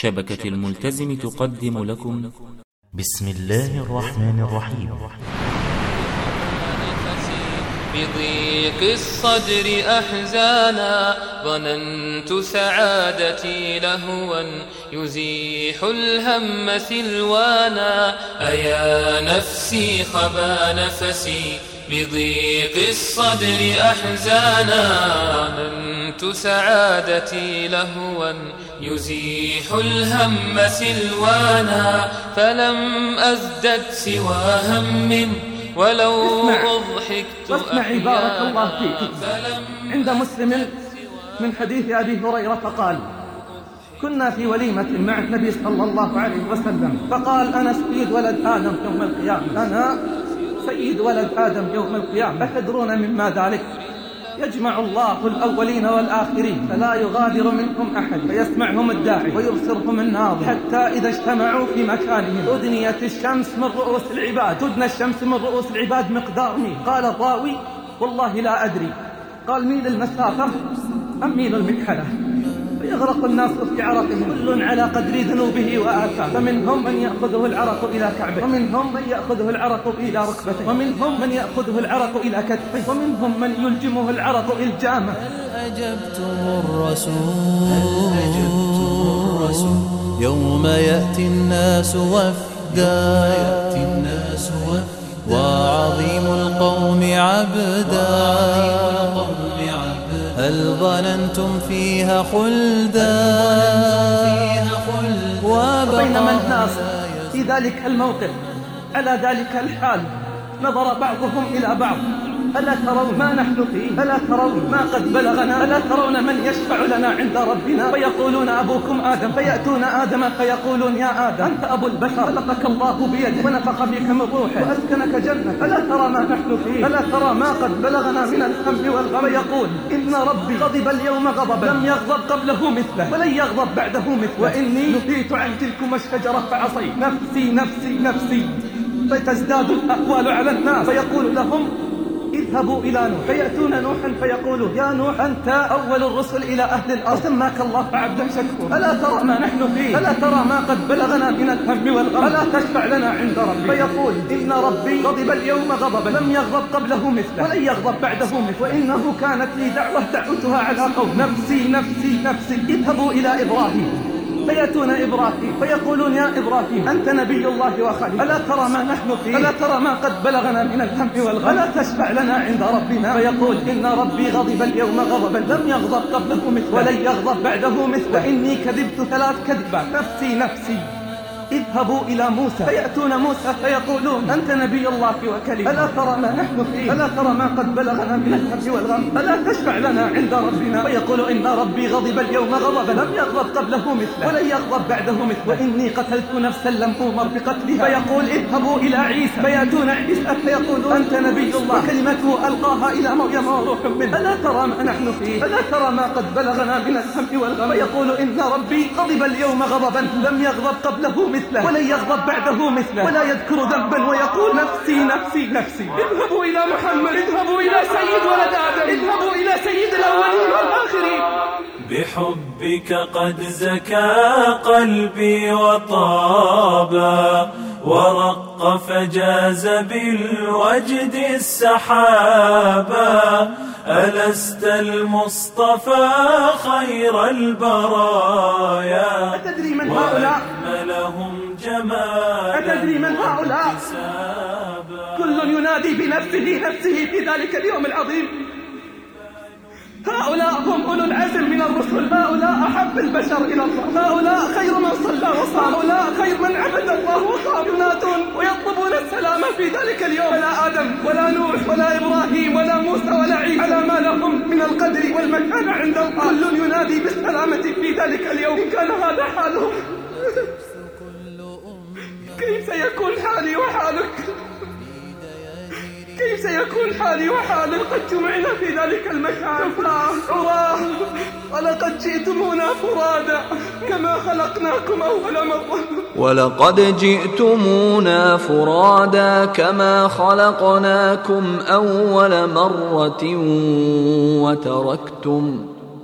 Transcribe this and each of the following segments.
شبكة الملتزم تقدم لكم. بسم الله الرحمن الرحيم. بضيق الصدر أحزانا ظننت سعادتي لهوا يزيح الهم سلوانا. أيا نفسي خبا نفسي بضيق الصدر أحزانا ظننت سعادتي لهوا يزيح الهم سلوانا فلم أزدد سوى هم ولو. أضحكت واسمعي بارك الله فيك فلم عند مسلم من حديث أبي هريرة قال كنا في وليمة مع النبي صلى الله عليه وسلم فقال أنا سيد ولد آدم يوم القيامة أنا سيد ولد آدم يوم القيامة أتدرون مما ذلك؟ يجمع الله الأولين والآخرين فلا يغادر منهم أحد. فيسمعهم الداعي ويبصرهم الناظر حتى إذا اجتمعوا في مكانهم. أدنيت الشمس من رؤوس العباد تدنى الشمس من رؤوس العباد مقدار. ميل قال الراوي والله لا أدري. قال ميل المسافة؟ أم ميل المكحلة فيغرق الناس في عرقهم كل على قدر ذنوبه وآثامه فمنهم من يأخذه العرق إلى كعبه. ومنهم من يأخذه العرق إلى ركبته. ومنهم من يأخذه العرق إلى كتفه. ومنهم من يلجمه العرق إلجامه أجبتم الرسول الرسول يوم يأتي الناس وفدا؟ يأتي الناس وفدا وعظيم القوم عبدا. هل ظننتم فيها خلدا. وبينما الناس في ذلك الموقف على ذلك الحال نظر بعضهم إلى بعض. ألا ترون ما نحن فيه؟ ألا ترون ما قد بلغنا؟ ألا ترون من يشفع لنا عند ربنا؟ فيقولون أبوكم آدم فيأتون آدم فيقولون يا آدم أنت أبو البشر. خلقك الله بيده ونفخ فيك من روحه. وأسكنك جنة ألا ترى ما نحن فيه؟ ألا ترى ما قد بلغنا من الهم والغم؟ فيقول إن ربي غضب اليوم غضبا. لم يغضب قبله مثله. ولن يغضب بعده مثله. وإني نهيت عن تلكم الشجرة فعصيت. نفسي نفسي نفسي. فتزداد الأقوال على الناس. فيقول لهم اذهبوا إلى نوح. فيأتون نوحا فيقولوا يا نوح أنت أول الرسل إلى أهل الأرض. سماك الله عبدا شكورا ألا ترى ما نحن فيه؟ ألا ترى ما قد بلغنا من الهم والغم? ألا تشفع لنا عند ربي فيقول إن ربي غضب اليوم غضبا لم يغضب قبله مثله. ولن يغضب بعده مثله. وإنه كانت لي دعوة دعوتها على قوم. نفسي نفسي نفسي. اذهبوا إلى إبراهيم. فيأتون إبراهيم فيقولون يا إبراهيم أنت نبي الله وخليل. ألا ترى ما نحن فيه؟ ألا ترى ما قد بلغنا من الهم والغم؟ ألا تشفع لنا عند ربنا؟ فيقول إن ربي غضب اليوم غضبا لم يغضب قبله مثله ولن يغضب بعده مثله. وإني كذبت ثلاث كذبات. نفسي نفسي. اذهبوا إلى موسى. فيأتون موسى فيقولون أنت نبي الله وكلمة ألا ترى ما نحن فيه؟ ألا ترى ما قد بلغنا من الهم والغم؟ ألا تشفع لنا عند ربنا؟ فيقول إن ربي غضب اليوم غضبا. لم يغضب قبله مثله. ولن يغضب بعده مثله. وإني قتلت نفسا لم أمر بقتلها. فيقول اذهبوا إلى عيسى. فيأتون عيسى فيقولون أنت نبي الله. كلمته ألقاها إلى مريم وروح منه. ألا ترى ما نحن فيه؟ ألا ترى ما قد بلغنا من الهم والغم؟ فيقول إن ربي غضب اليوم غضبا. لم يغضب قبله مثله ولن يغضب بعده مثله. ولا يذكر ذنبا ويقول نفسي نفسي نفسي. اذهبوا إلى محمد. اذهبوا إلى سيد ولد آدم. اذهبوا إلى سيد الأولين والآخرين. بحبك قد زكى قلبي وطابا ورق فجاز بالوجد السحابا ألست المصطفى خير البرايا؟ أتدري من هؤلاء؟ جمالا أتدري من هؤلاء؟ كل ينادي بنفسه نفسه في ذلك اليوم العظيم. هؤلاء هم أولو العزم من الرسل. هؤلاء أحب البشر إلى الله. هؤلاء خير من صلى وصام. هؤلاء خير من عبد الله وصام ينادون ويطلبون السلام في ذلك اليوم. ولا آدم ولا نوح ولا إبراهيم ولا موسى ولا عيسى. على ما لهم من القدر والمكانة عند الله. كل ينادي بالسلامة في ذلك اليوم. إن كان هذا حالهم كيف سيكون حالي وحالك؟ كيف سيكون حالي وحالك؟ قد جمعنا في ذلك المكان. عراه ولقد جئتمونا فرادا كما خلقناكم أول مرة. ولقد جئتمونا فرادا كما خلقناكم أول مرة وتركتم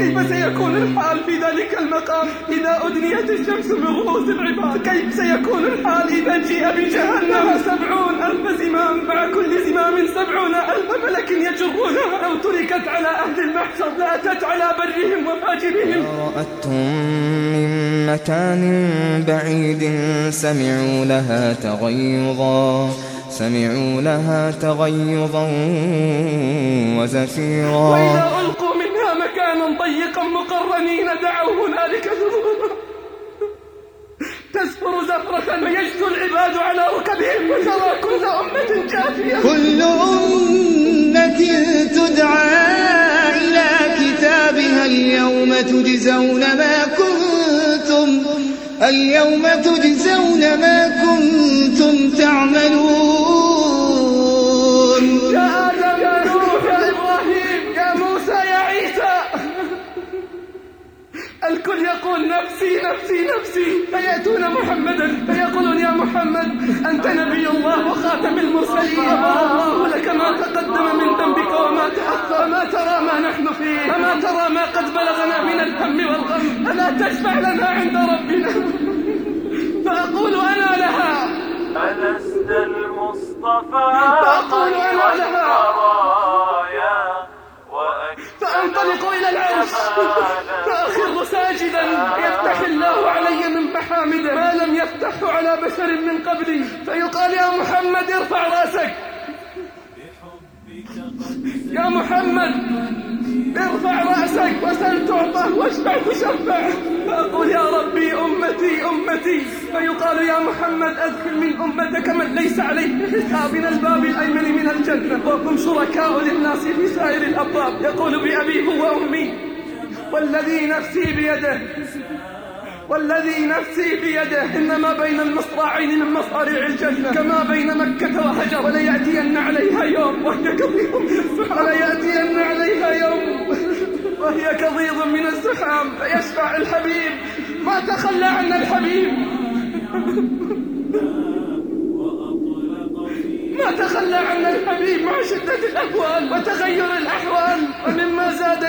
كيف سيكون الحال في ذلك المقام؟ إذا أدنيت الشمس من رؤوس العباد كيف سيكون الحال إذا جيء بجهنم؟ سبعون ألف زمام مع كل زمام سبعون ألف ملك يجرونها لو تركت على أهل المحشر لأتت على برهم وفاجرهم. رأتهم من مكان بعيد سمعوا لها تغيظا سمعوا لها تغيظا وزفيرا. ضيقا مقرنين دعوا هنالك ثبورا تزفر زفرة فيجثو العباد على ركبهم وترى كل أمة جاثية كل أمة تدعى إلى كتابها اليوم تجزون ما كنتم اليوم تجزون ما كنتم تعملون. يقول نفسي نفسي نفسي. فيأتون محمدا فيقولون يا محمد أنت نبي الله وخاتم المرسلين. غفر الله لك ما تقدم من ذنبك وما تأخر. ما ترى ما نحن فيه؟ أما ترى ما قد بلغنا من الهم والغم؟ ألا تشفع لنا عند ربنا؟ فأقول أنا لها. ألست المصطفى فأقول أنا لها. فأنطلق إلى العرش فأخر ساجدا يفتح الله علي من محامده ما لم يفتحه على بشر من قبلي فيقال يا محمد ارفع رأسك. يا محمد ارفع رأسك وسل تعطى واشفع تشفع فأقول يا ربي أمتي أمتي فيقال يا محمد أدخل من أمتك من ليس عليه حساب من الباب الأيمن من الجنة. وكن شركاء للناس في سائر الأبواب. يقول بأبي هو أمي والذي نفسي بيده. والذي نفسي بيده إنما بين المصراعين من مصاريع الجنة. كما بين مكة وهجر. وليأتين عليها يوم. وهي كظيظ. من الزحام وليأتين عليها يوم. وهي كظيظ من الزحام. فيشفع الحبيب. ما تخلى عنا الحبيب. ما تخلى عنا الحبيب. مع شدة الأهوال وتغير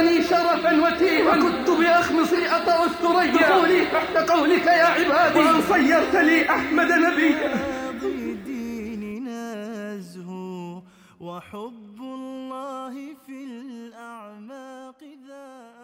زادني شرفا وتيما وكنت بأخمص أطأ الثريا دخولي تحت قولك يا عبادي. وأن صيرت لي أحمد نبيا بديننا زهو وحب الله في الأعماق ذا